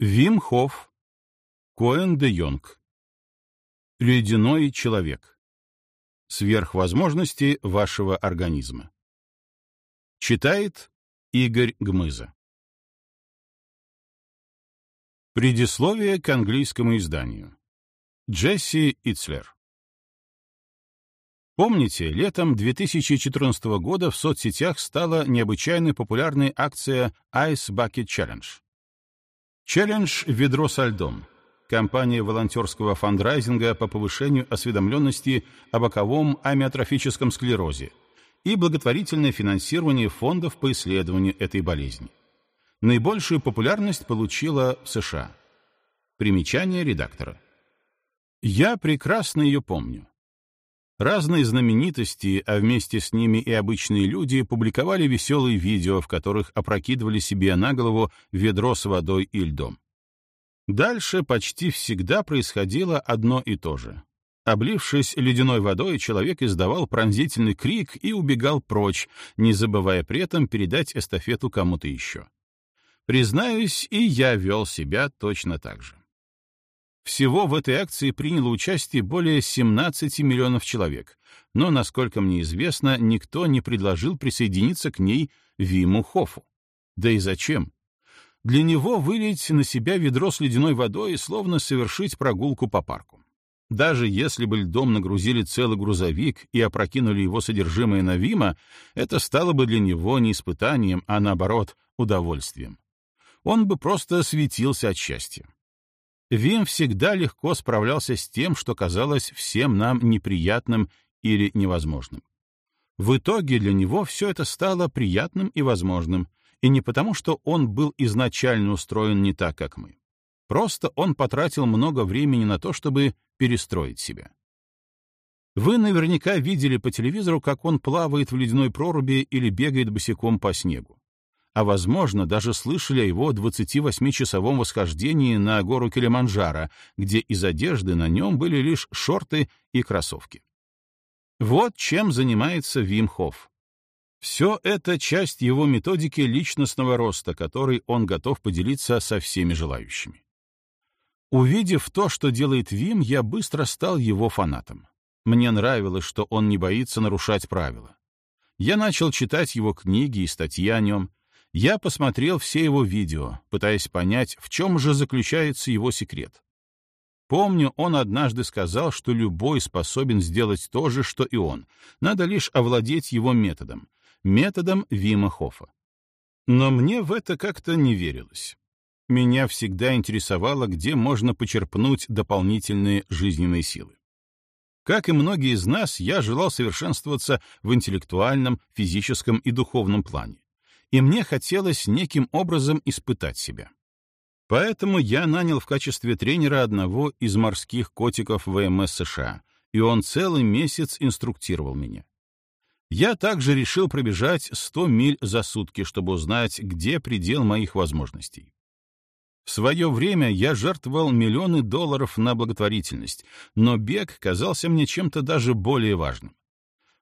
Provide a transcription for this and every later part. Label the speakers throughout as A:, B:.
A: Вим Хофф, Коэн де Йонг. Ледяной человек. Сверхвозможности вашего организма. Читает Игорь Гмыза. Предисловие к английскому изданию. Джесси Ицлер. Помните, летом 2014 года в соцсетях стала необычайно популярной акция Ice Bucket Challenge. Челлендж «Ведро со льдом» — компания волонтерского фандрайзинга по повышению осведомленности о боковом амиотрофическом склерозе и благотворительное финансирование фондов по исследованию этой болезни. Наибольшую популярность получила в США. Примечание редактора. Я прекрасно ее помню. Разные знаменитости, а вместе с ними и обычные люди, публиковали веселые видео, в которых опрокидывали себе на голову ведро с водой и льдом. Дальше почти всегда происходило одно и то же. Облившись ледяной водой, человек издавал пронзительный крик и убегал прочь, не забывая при этом передать эстафету кому-то еще. Признаюсь, и я вел себя точно так же. Всего в этой акции приняло участие более 17 миллионов человек, но, насколько мне известно, никто не предложил присоединиться к ней Виму Хофу. Да и зачем? Для него вылить на себя ведро с ледяной водой словно совершить прогулку по парку. Даже если бы льдом нагрузили целый грузовик и опрокинули его содержимое на Вима, это стало бы для него не испытанием, а наоборот, удовольствием. Он бы просто светился от счастья. Вим всегда легко справлялся с тем, что казалось всем нам неприятным или невозможным. В итоге для него все это стало приятным и возможным, и не потому, что он был изначально устроен не так, как мы. Просто он потратил много времени на то, чтобы перестроить себя. Вы наверняка видели по телевизору, как он плавает в ледяной проруби или бегает босиком по снегу а, возможно, даже слышали о его 28-часовом восхождении на гору Килиманджаро, где из одежды на нем были лишь шорты и кроссовки. Вот чем занимается Вим Хофф. Все это часть его методики личностного роста, которой он готов поделиться со всеми желающими. Увидев то, что делает Вим, я быстро стал его фанатом. Мне нравилось, что он не боится нарушать правила. Я начал читать его книги и статьи о нем, я посмотрел все его видео, пытаясь понять, в чем же заключается его секрет. Помню, он однажды сказал, что любой способен сделать то же, что и он. Надо лишь овладеть его методом. Методом Вима Хофа. Но мне в это как-то не верилось. Меня всегда интересовало, где можно почерпнуть дополнительные жизненные силы. Как и многие из нас, я желал совершенствоваться в интеллектуальном, физическом и духовном плане и мне хотелось неким образом испытать себя. Поэтому я нанял в качестве тренера одного из морских котиков ВМС США, и он целый месяц инструктировал меня. Я также решил пробежать 100 миль за сутки, чтобы узнать, где предел моих возможностей. В свое время я жертвовал миллионы долларов на благотворительность, но бег казался мне чем-то даже более важным.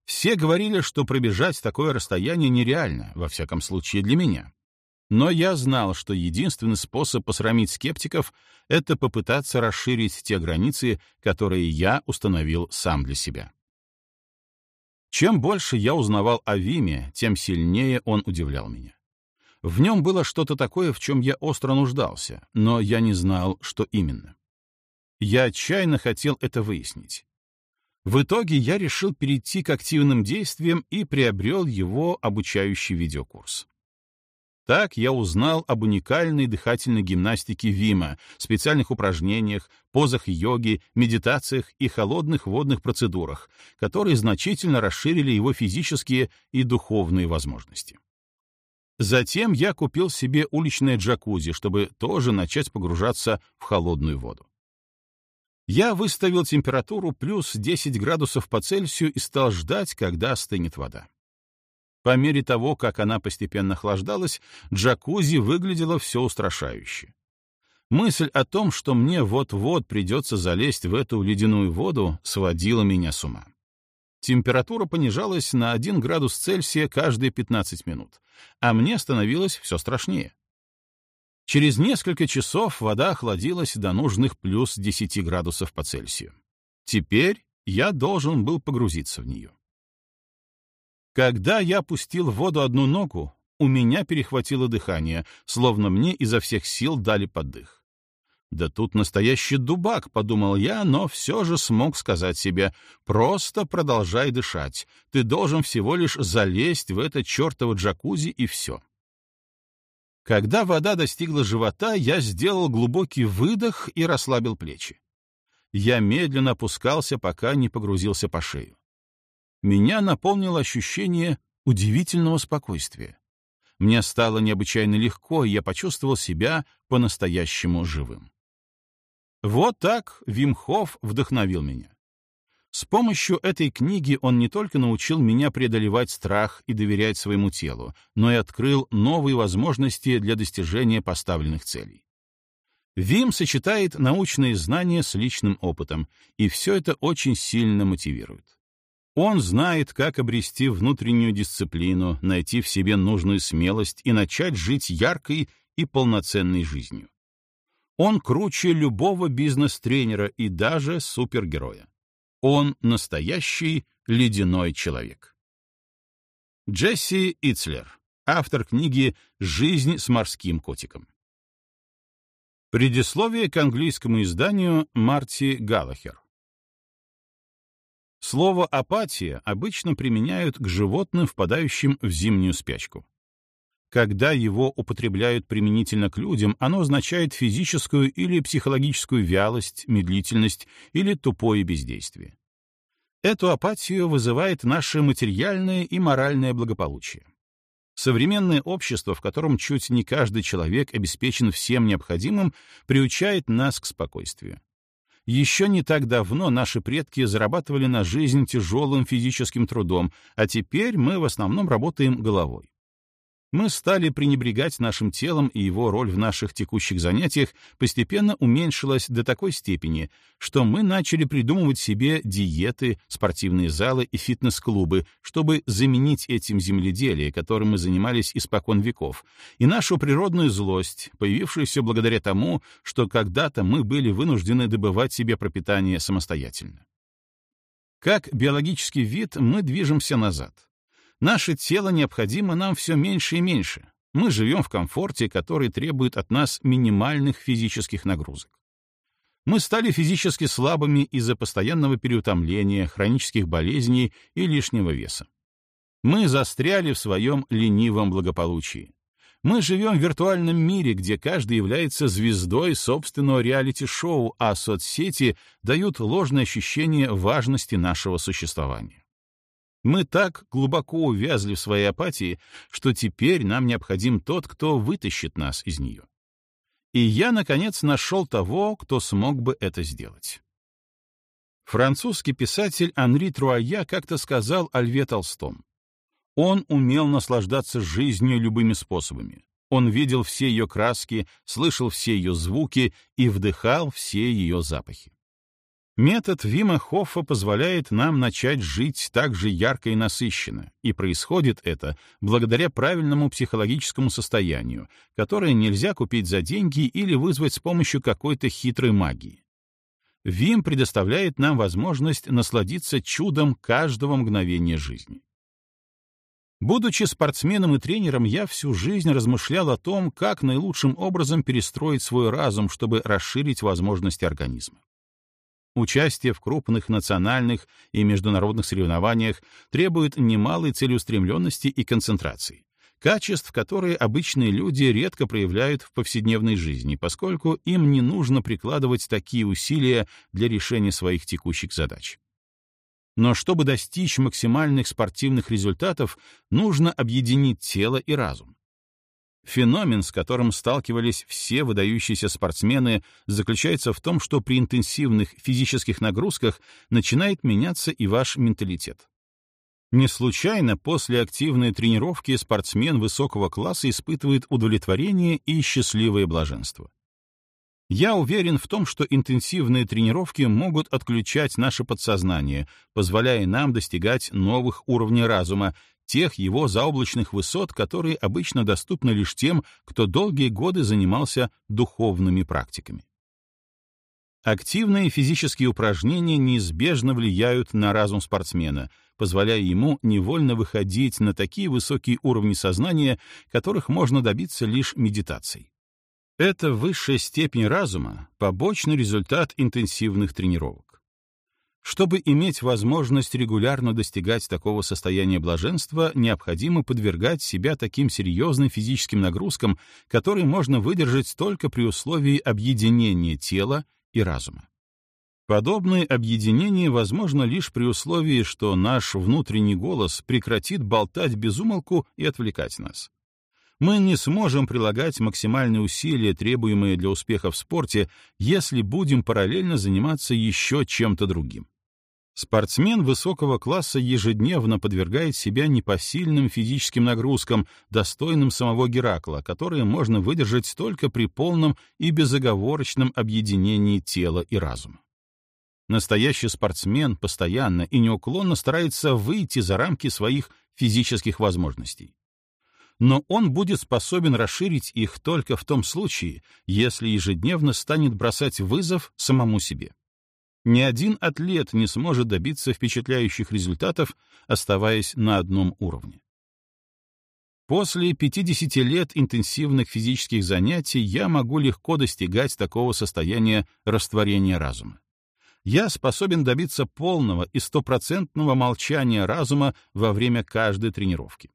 A: Все говорили, что пробежать такое расстояние нереально, во всяком случае для меня. Но я знал, что единственный способ посрамить скептиков — это попытаться расширить те границы, которые я установил сам для себя. Чем больше я узнавал о Виме, тем сильнее он удивлял меня. В нем было что-то такое, в чем я остро нуждался, но я не знал, что именно. Я отчаянно хотел это выяснить. В итоге я решил перейти к активным действиям и приобрел его обучающий видеокурс. Так я узнал об уникальной дыхательной гимнастике Вима, специальных упражнениях, позах йоги, медитациях и холодных водных процедурах, которые значительно расширили его физические и духовные возможности. Затем я купил себе уличное джакузи, чтобы тоже начать погружаться в холодную воду. Я выставил температуру плюс 10 градусов по Цельсию и стал ждать, когда остынет вода. По мере того, как она постепенно охлаждалась, джакузи выглядело все устрашающе. Мысль о том, что мне вот-вот придется залезть в эту ледяную воду, сводила меня с ума. Температура понижалась на 1 градус Цельсия каждые 15 минут, а мне становилось все страшнее. Через несколько часов вода охладилась до нужных плюс 10 градусов по Цельсию. Теперь я должен был погрузиться в нее. Когда я пустил в воду одну ногу, у меня перехватило дыхание, словно мне изо всех сил дали поддых. Да тут настоящий дубак, подумал я, но все же смог сказать себе, просто продолжай дышать, ты должен всего лишь залезть в это чертово джакузи и все. Когда вода достигла живота, я сделал глубокий выдох и расслабил плечи. Я медленно опускался, пока не погрузился по шею. Меня наполнило ощущение удивительного спокойствия. Мне стало необычайно легко, и я почувствовал себя по-настоящему живым. Вот так Вимхов вдохновил меня. С помощью этой книги он не только научил меня преодолевать страх и доверять своему телу, но и открыл новые возможности для достижения поставленных целей. Вим сочетает научные знания с личным опытом, и все это очень сильно мотивирует. Он знает, как обрести внутреннюю дисциплину, найти в себе нужную смелость и начать жить яркой и полноценной жизнью. Он круче любого бизнес-тренера и даже супергероя. Он настоящий ледяной человек. Джесси Ицлер, автор книги «Жизнь с морским котиком». Предисловие к английскому изданию Марти Галлахер. Слово «апатия» обычно применяют к животным, впадающим в зимнюю спячку. Когда его употребляют применительно к людям, оно означает физическую или психологическую вялость, медлительность или тупое бездействие. Эту апатию вызывает наше материальное и моральное благополучие. Современное общество, в котором чуть не каждый человек обеспечен всем необходимым, приучает нас к спокойствию. Еще не так давно наши предки зарабатывали на жизнь тяжелым физическим трудом, а теперь мы в основном работаем головой мы стали пренебрегать нашим телом, и его роль в наших текущих занятиях постепенно уменьшилась до такой степени, что мы начали придумывать себе диеты, спортивные залы и фитнес-клубы, чтобы заменить этим земледелие, которым мы занимались испокон веков, и нашу природную злость, появившуюся благодаря тому, что когда-то мы были вынуждены добывать себе пропитание самостоятельно. Как биологический вид мы движемся назад. Наше тело необходимо нам все меньше и меньше. Мы живем в комфорте, который требует от нас минимальных физических нагрузок. Мы стали физически слабыми из-за постоянного переутомления, хронических болезней и лишнего веса. Мы застряли в своем ленивом благополучии. Мы живем в виртуальном мире, где каждый является звездой собственного реалити-шоу, а соцсети дают ложное ощущение важности нашего существования. Мы так глубоко увязли в своей апатии, что теперь нам необходим тот, кто вытащит нас из нее. И я, наконец, нашел того, кто смог бы это сделать. Французский писатель Анри Труая как-то сказал о Льве Толстом. Он умел наслаждаться жизнью любыми способами. Он видел все ее краски, слышал все ее звуки и вдыхал все ее запахи. Метод Вима Хоффа позволяет нам начать жить так же ярко и насыщенно, и происходит это благодаря правильному психологическому состоянию, которое нельзя купить за деньги или вызвать с помощью какой-то хитрой магии. Вим предоставляет нам возможность насладиться чудом каждого мгновения жизни. Будучи спортсменом и тренером, я всю жизнь размышлял о том, как наилучшим образом перестроить свой разум, чтобы расширить возможности организма. Участие в крупных национальных и международных соревнованиях требует немалой целеустремленности и концентрации, качеств, которые обычные люди редко проявляют в повседневной жизни, поскольку им не нужно прикладывать такие усилия для решения своих текущих задач. Но чтобы достичь максимальных спортивных результатов, нужно объединить тело и разум. Феномен, с которым сталкивались все выдающиеся спортсмены, заключается в том, что при интенсивных физических нагрузках начинает меняться и ваш менталитет. Не случайно после активной тренировки спортсмен высокого класса испытывает удовлетворение и счастливое блаженство. Я уверен в том, что интенсивные тренировки могут отключать наше подсознание, позволяя нам достигать новых уровней разума, тех его заоблачных высот, которые обычно доступны лишь тем, кто долгие годы занимался духовными практиками. Активные физические упражнения неизбежно влияют на разум спортсмена, позволяя ему невольно выходить на такие высокие уровни сознания, которых можно добиться лишь медитацией. Это высшая степень разума — побочный результат интенсивных тренировок. Чтобы иметь возможность регулярно достигать такого состояния блаженства, необходимо подвергать себя таким серьезным физическим нагрузкам, которые можно выдержать только при условии объединения тела и разума. Подобное объединение возможно лишь при условии, что наш внутренний голос прекратит болтать без умолку и отвлекать нас. Мы не сможем прилагать максимальные усилия, требуемые для успеха в спорте, если будем параллельно заниматься еще чем-то другим. Спортсмен высокого класса ежедневно подвергает себя непосильным физическим нагрузкам, достойным самого Геракла, которые можно выдержать только при полном и безоговорочном объединении тела и разума. Настоящий спортсмен постоянно и неуклонно старается выйти за рамки своих физических возможностей. Но он будет способен расширить их только в том случае, если ежедневно станет бросать вызов самому себе. Ни один атлет не сможет добиться впечатляющих результатов, оставаясь на одном уровне. После 50 лет интенсивных физических занятий я могу легко достигать такого состояния растворения разума. Я способен добиться полного и стопроцентного молчания разума во время каждой тренировки.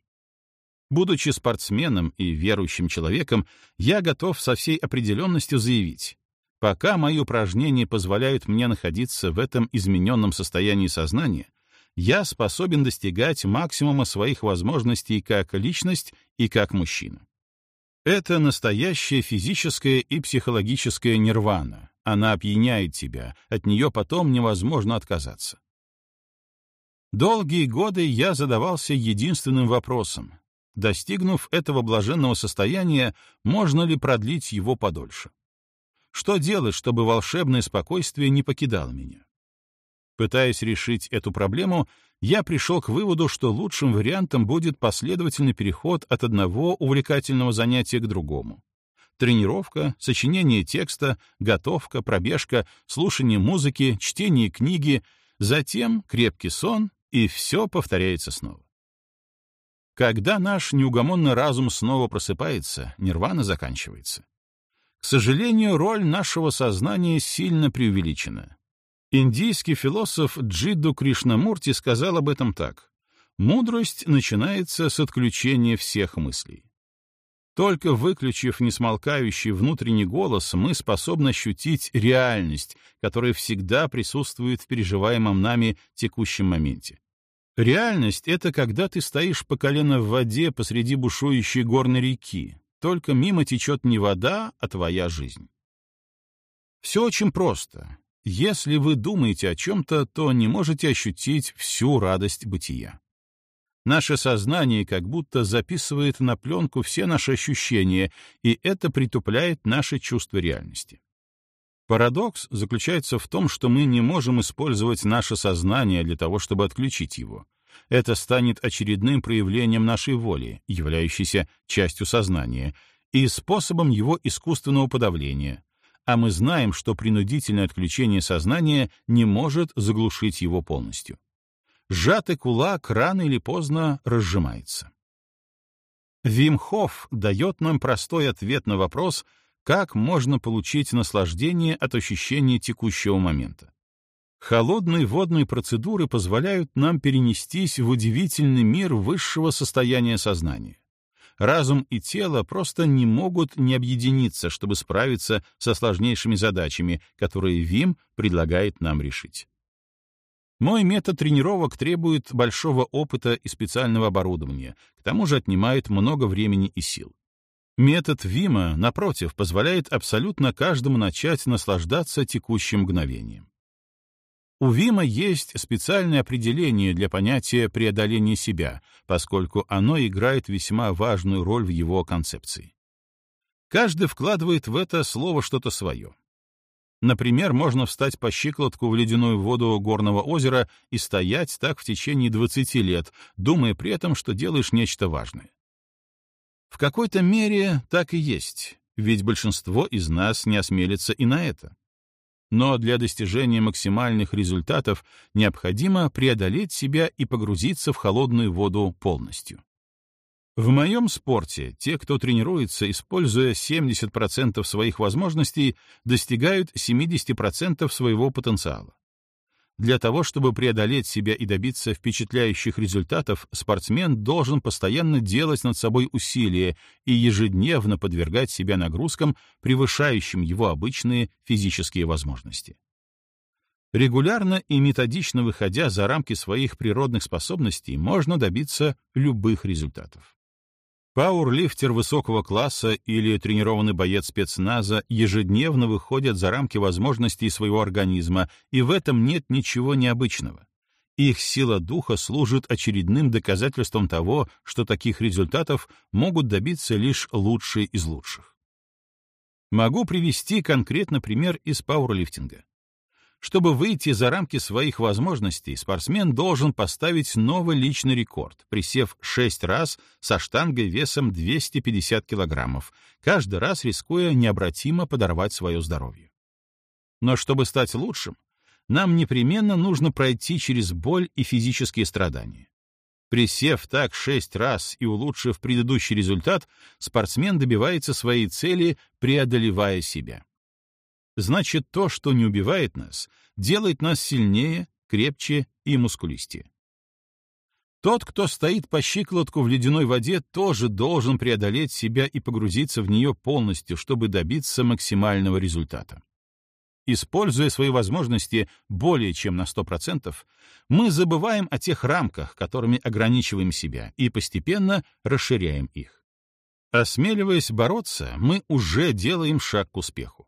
A: Будучи спортсменом и верующим человеком, я готов со всей определенностью заявить, Пока мои упражнения позволяют мне находиться в этом измененном состоянии сознания, я способен достигать максимума своих возможностей как личность и как мужчина. Это настоящая физическая и психологическая нирвана. Она опьяняет тебя, от нее потом невозможно отказаться. Долгие годы я задавался единственным вопросом. Достигнув этого блаженного состояния, можно ли продлить его подольше? Что делать, чтобы волшебное спокойствие не покидало меня? Пытаясь решить эту проблему, я пришел к выводу, что лучшим вариантом будет последовательный переход от одного увлекательного занятия к другому. Тренировка, сочинение текста, готовка, пробежка, слушание музыки, чтение книги, затем крепкий сон, и все повторяется снова. Когда наш неугомонный разум снова просыпается, нирвана заканчивается. К сожалению, роль нашего сознания сильно преувеличена. Индийский философ Джидду Кришнамурти сказал об этом так. «Мудрость начинается с отключения всех мыслей». Только выключив несмолкающий внутренний голос, мы способны ощутить реальность, которая всегда присутствует в переживаемом нами текущем моменте. Реальность — это когда ты стоишь по колено в воде посреди бушующей горной реки, только мимо течет не вода, а твоя жизнь. Все очень просто. Если вы думаете о чем-то, то не можете ощутить всю радость бытия. Наше сознание как будто записывает на пленку все наши ощущения, и это притупляет наше чувство реальности. Парадокс заключается в том, что мы не можем использовать наше сознание для того, чтобы отключить его это станет очередным проявлением нашей воли, являющейся частью сознания, и способом его искусственного подавления, а мы знаем, что принудительное отключение сознания не может заглушить его полностью. Сжатый кулак рано или поздно разжимается. Вим Хофф дает нам простой ответ на вопрос, как можно получить наслаждение от ощущения текущего момента. Холодные водные процедуры позволяют нам перенестись в удивительный мир высшего состояния сознания. Разум и тело просто не могут не объединиться, чтобы справиться со сложнейшими задачами, которые ВИМ предлагает нам решить. Мой метод тренировок требует большого опыта и специального оборудования, к тому же отнимает много времени и сил. Метод ВИМа, напротив, позволяет абсолютно каждому начать наслаждаться текущим мгновением. У Вима есть специальное определение для понятия преодоления себя, поскольку оно играет весьма важную роль в его концепции. Каждый вкладывает в это слово что-то свое. Например, можно встать по щиколотку в ледяную воду горного озера и стоять так в течение 20 лет, думая при этом, что делаешь нечто важное. В какой-то мере так и есть, ведь большинство из нас не осмелится и на это. Но для достижения максимальных результатов необходимо преодолеть себя и погрузиться в холодную воду полностью. В моем спорте те, кто тренируется, используя 70% своих возможностей, достигают 70% своего потенциала. Для того, чтобы преодолеть себя и добиться впечатляющих результатов, спортсмен должен постоянно делать над собой усилия и ежедневно подвергать себя нагрузкам, превышающим его обычные физические возможности. Регулярно и методично выходя за рамки своих природных способностей, можно добиться любых результатов. Пауэрлифтер высокого класса или тренированный боец спецназа ежедневно выходят за рамки возможностей своего организма, и в этом нет ничего необычного. Их сила духа служит очередным доказательством того, что таких результатов могут добиться лишь лучшие из лучших. Могу привести конкретно пример из пауэрлифтинга. Чтобы выйти за рамки своих возможностей, спортсмен должен поставить новый личный рекорд, присев 6 раз со штангой весом 250 килограммов, каждый раз рискуя необратимо подорвать свое здоровье. Но чтобы стать лучшим, нам непременно нужно пройти через боль и физические страдания. Присев так шесть раз и улучшив предыдущий результат, спортсмен добивается своей цели, преодолевая себя. Значит, то, что не убивает нас, делает нас сильнее, крепче и мускулистее. Тот, кто стоит по щиколотку в ледяной воде, тоже должен преодолеть себя и погрузиться в нее полностью, чтобы добиться максимального результата. Используя свои возможности более чем на 100%, мы забываем о тех рамках, которыми ограничиваем себя, и постепенно расширяем их. Осмеливаясь бороться, мы уже делаем шаг к успеху.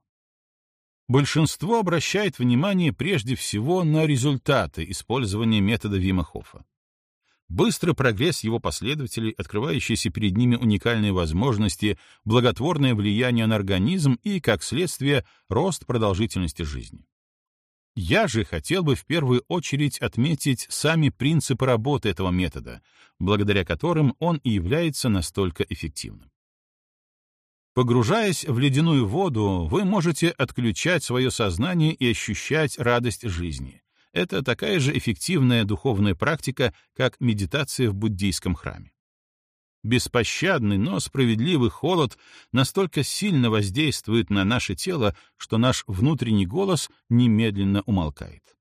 A: Большинство обращает внимание прежде всего на результаты использования метода Вима Хоффа. Быстрый прогресс его последователей, открывающиеся перед ними уникальные возможности, благотворное влияние на организм и, как следствие, рост продолжительности жизни. Я же хотел бы в первую очередь отметить сами принципы работы этого метода, благодаря которым он и является настолько эффективным. Погружаясь в ледяную воду, вы можете отключать свое сознание и ощущать радость жизни. Это такая же эффективная духовная практика, как медитация в буддийском храме. Беспощадный, но справедливый холод настолько сильно воздействует на наше тело, что наш внутренний голос немедленно умолкает.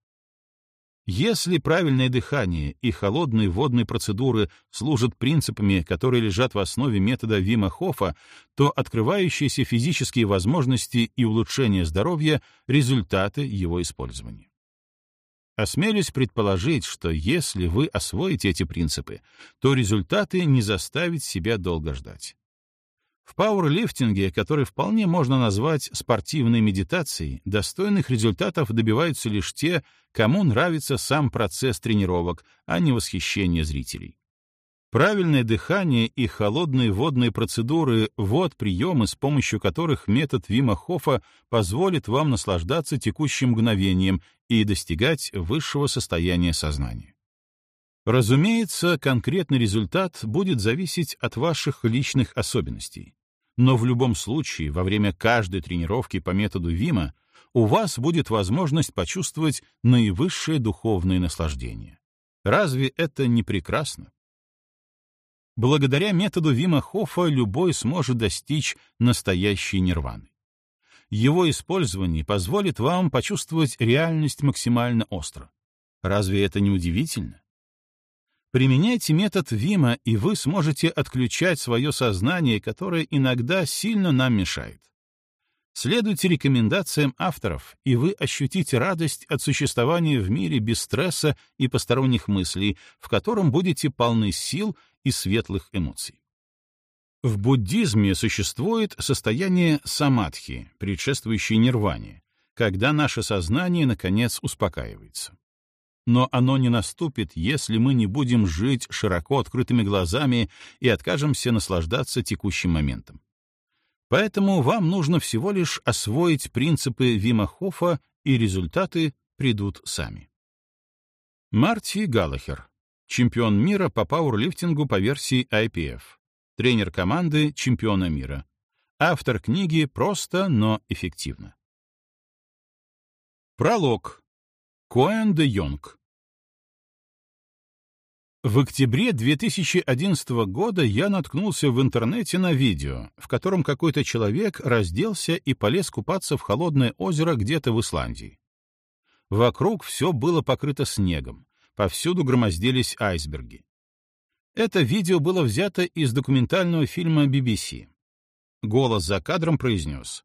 A: Если правильное дыхание и холодные водные процедуры служат принципами, которые лежат в основе метода Вима Хофа, то открывающиеся физические возможности и улучшение здоровья — результаты его использования. Осмелюсь предположить, что если вы освоите эти принципы, то результаты не заставят себя долго ждать. В пауэрлифтинге, который вполне можно назвать спортивной медитацией, достойных результатов добиваются лишь те, кому нравится сам процесс тренировок, а не восхищение зрителей. Правильное дыхание и холодные водные процедуры — вот приемы, с помощью которых метод Вима Хофа позволит вам наслаждаться текущим мгновением и достигать высшего состояния сознания. Разумеется, конкретный результат будет зависеть от ваших личных особенностей. Но в любом случае, во время каждой тренировки по методу Вима у вас будет возможность почувствовать наивысшее духовное наслаждение. Разве это не прекрасно? Благодаря методу Вима Хоффа любой сможет достичь настоящей нирваны. Его использование позволит вам почувствовать реальность максимально остро. Разве это не удивительно? Применяйте метод Вима, и вы сможете отключать свое сознание, которое иногда сильно нам мешает. Следуйте рекомендациям авторов, и вы ощутите радость от существования в мире без стресса и посторонних мыслей, в котором будете полны сил и светлых эмоций. В буддизме существует состояние самадхи, предшествующее нирване, когда наше сознание, наконец, успокаивается но оно не наступит, если мы не будем жить широко открытыми глазами и откажемся наслаждаться текущим моментом. Поэтому вам нужно всего лишь освоить принципы Вима Хофа, и результаты придут сами. Марти Галлахер, чемпион мира по пауэрлифтингу по версии IPF, тренер команды чемпиона мира, автор книги «Просто, но эффективно». Пролог. Коэн де Йонг. В октябре 2011 года я наткнулся в интернете на видео, в котором какой-то человек разделся и полез купаться в холодное озеро где-то в Исландии. Вокруг все было покрыто снегом, повсюду громоздились айсберги. Это видео было взято из документального фильма BBC. Голос за кадром произнес.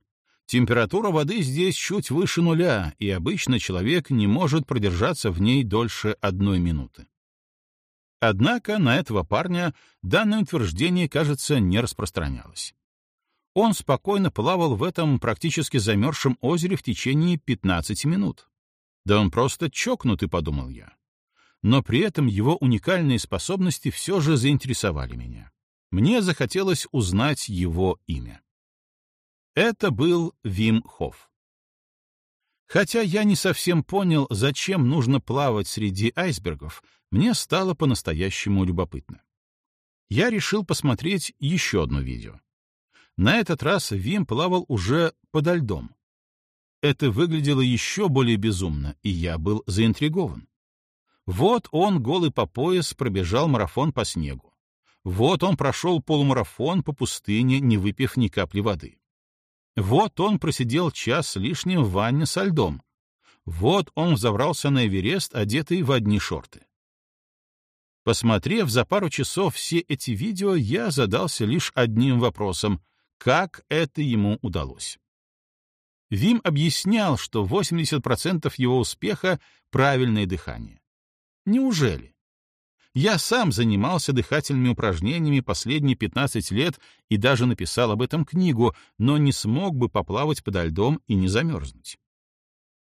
A: Температура воды здесь чуть выше нуля, и обычно человек не может продержаться в ней дольше одной минуты. Однако на этого парня данное утверждение, кажется, не распространялось. Он спокойно плавал в этом практически замерзшем озере в течение 15 минут. Да он просто чокнутый, подумал я. Но при этом его уникальные способности все же заинтересовали меня. Мне захотелось узнать его имя. Это был Вим Хофф. Хотя я не совсем понял, зачем нужно плавать среди айсбергов, мне стало по-настоящему любопытно. Я решил посмотреть еще одно видео. На этот раз Вим плавал уже подо льдом. Это выглядело еще более безумно, и я был заинтригован. Вот он, голый по пояс, пробежал марафон по снегу. Вот он прошел полумарафон по пустыне, не выпив ни капли воды. Вот он просидел час с лишним в ванне со льдом. Вот он взобрался на Эверест, одетый в одни шорты. Посмотрев за пару часов все эти видео, я задался лишь одним вопросом — как это ему удалось? Вим объяснял, что 80% его успеха — правильное дыхание. Неужели? Я сам занимался дыхательными упражнениями последние 15 лет и даже написал об этом книгу, но не смог бы поплавать подо льдом и не замерзнуть.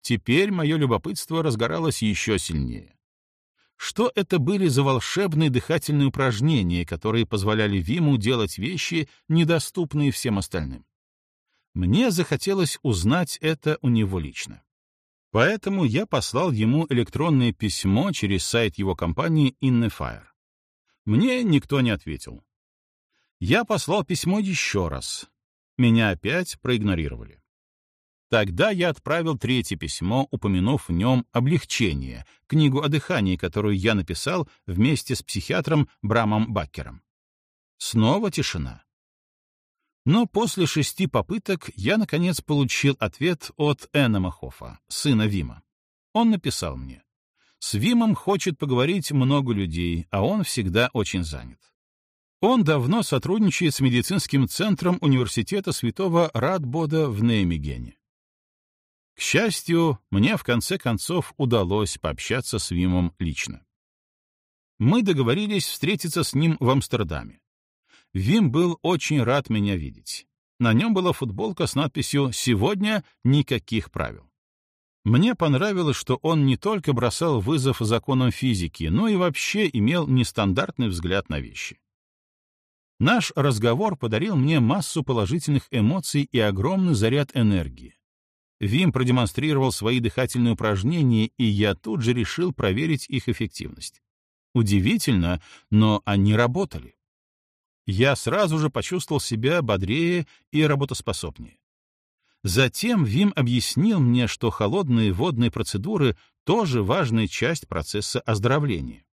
A: Теперь мое любопытство разгоралось еще сильнее. Что это были за волшебные дыхательные упражнения, которые позволяли Виму делать вещи, недоступные всем остальным? Мне захотелось узнать это у него лично. Поэтому я послал ему электронное письмо через сайт его компании InneFire. Мне никто не ответил. Я послал письмо еще раз. Меня опять проигнорировали. Тогда я отправил третье письмо, упомянув в нем облегчение, книгу о дыхании, которую я написал вместе с психиатром Брамом Баккером. Снова тишина. Но после шести попыток я, наконец, получил ответ от Эннема Хоффа, сына Вима. Он написал мне. С Вимом хочет поговорить много людей, а он всегда очень занят. Он давно сотрудничает с медицинским центром университета святого Радбода в Неймегене. К счастью, мне в конце концов удалось пообщаться с Вимом лично. Мы договорились встретиться с ним в Амстердаме. Вим был очень рад меня видеть. На нем была футболка с надписью «Сегодня никаких правил». Мне понравилось, что он не только бросал вызов законам физики, но и вообще имел нестандартный взгляд на вещи. Наш разговор подарил мне массу положительных эмоций и огромный заряд энергии. Вим продемонстрировал свои дыхательные упражнения, и я тут же решил проверить их эффективность. Удивительно, но они работали. Я сразу же почувствовал себя бодрее и работоспособнее. Затем Вим объяснил мне, что холодные водные процедуры тоже важная часть процесса оздоровления.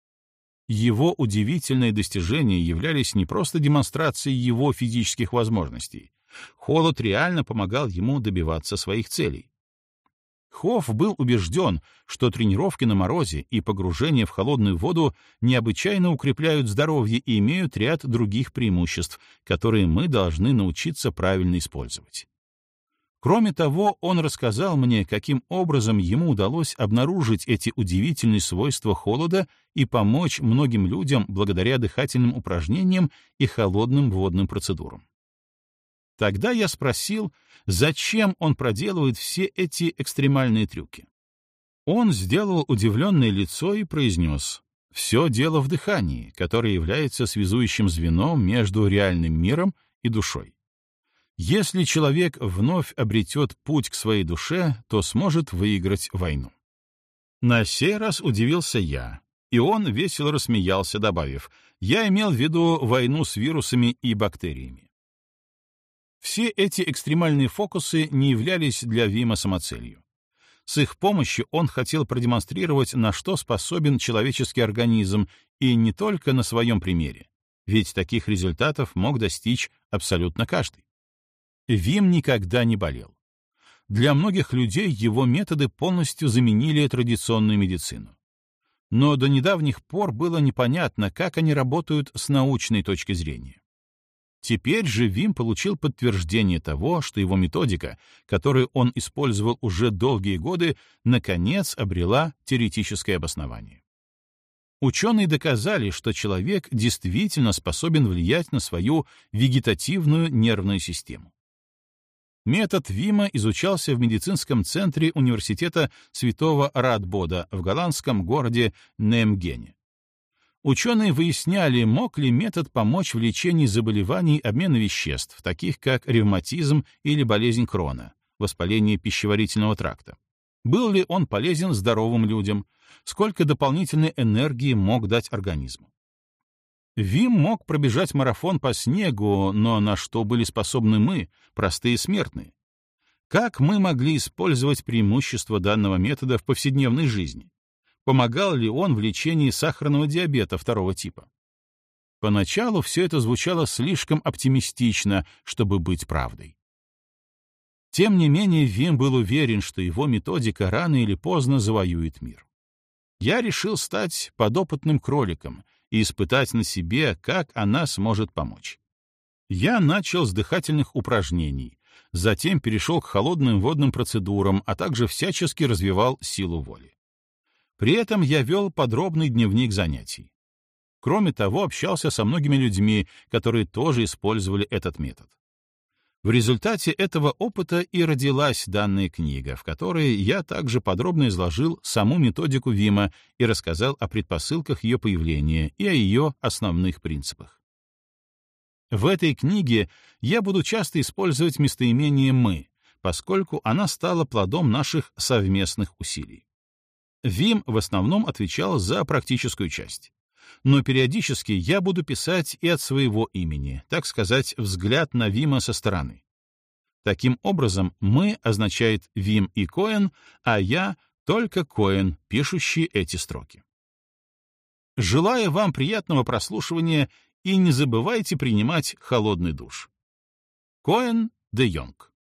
A: Его удивительные достижения являлись не просто демонстрацией его физических возможностей, Холод реально помогал ему добиваться своих целей. Хофф был убежден, что тренировки на морозе и погружение в холодную воду необычайно укрепляют здоровье и имеют ряд других преимуществ, которые мы должны научиться правильно использовать. Кроме того, он рассказал мне, каким образом ему удалось обнаружить эти удивительные свойства холода и помочь многим людям благодаря дыхательным упражнениям и холодным водным процедурам. Тогда я спросил, зачем он проделывает все эти экстремальные трюки. Он сделал удивленное лицо и произнес, «Все дело в дыхании, которое является связующим звеном между реальным миром и душой. Если человек вновь обретет путь к своей душе, то сможет выиграть войну. На сей раз удивился я, и он весело рассмеялся, добавив, «Я имел в виду войну с вирусами и бактериями». Все эти экстремальные фокусы не являлись для Вима самоцелью. С их помощью он хотел продемонстрировать, на что способен человеческий организм, и не только на своем примере, ведь таких результатов мог достичь абсолютно каждый. Вим никогда не болел. Для многих людей его методы полностью заменили традиционную медицину. Но до недавних пор было непонятно, как они работают с научной точки зрения. Теперь же Вим получил подтверждение того, что его методика, которую он использовал уже долгие годы, наконец обрела теоретическое обоснование. Ученые доказали, что человек действительно способен влиять на свою вегетативную нервную систему. Метод Вима изучался в медицинском центре университета Святого Радбода в голландском городе Немгене. Ученые выясняли, мог ли метод помочь в лечении заболеваний обмена веществ, таких как ревматизм или болезнь Крона, воспаление пищеварительного тракта. Был ли он полезен здоровым людям, сколько дополнительной энергии мог дать организму. Вим мог пробежать марафон по снегу, но на что были способны мы, простые смертные? Как мы могли использовать преимущества данного метода в повседневной жизни? Помогал ли он в лечении сахарного диабета второго типа? Поначалу все это звучало слишком оптимистично, чтобы быть правдой. Тем не менее, Вим был уверен, что его методика рано или поздно завоюет мир. Я решил стать подопытным кроликом и испытать на себе, как она сможет помочь. Я начал с дыхательных упражнений, затем перешел к холодным водным процедурам, а также всячески развивал силу воли. При этом я вел подробный дневник занятий. Кроме того, общался со многими людьми, которые тоже использовали этот метод. В результате этого опыта и родилась данная книга, в которой я также подробно изложил саму методику Вима и рассказал о предпосылках ее появления и о ее основных принципах. В этой книге я буду часто использовать местоимение «мы», поскольку она стала плодом наших совместных усилий. Вим в основном отвечал за практическую часть но периодически я буду писать и от своего имени, так сказать, взгляд на Вима со стороны. Таким образом, «мы» означает Вим и Коэн, а я — только Коэн, пишущий эти строки. Желаю вам приятного прослушивания и не забывайте принимать холодный душ. Коэн де Йонг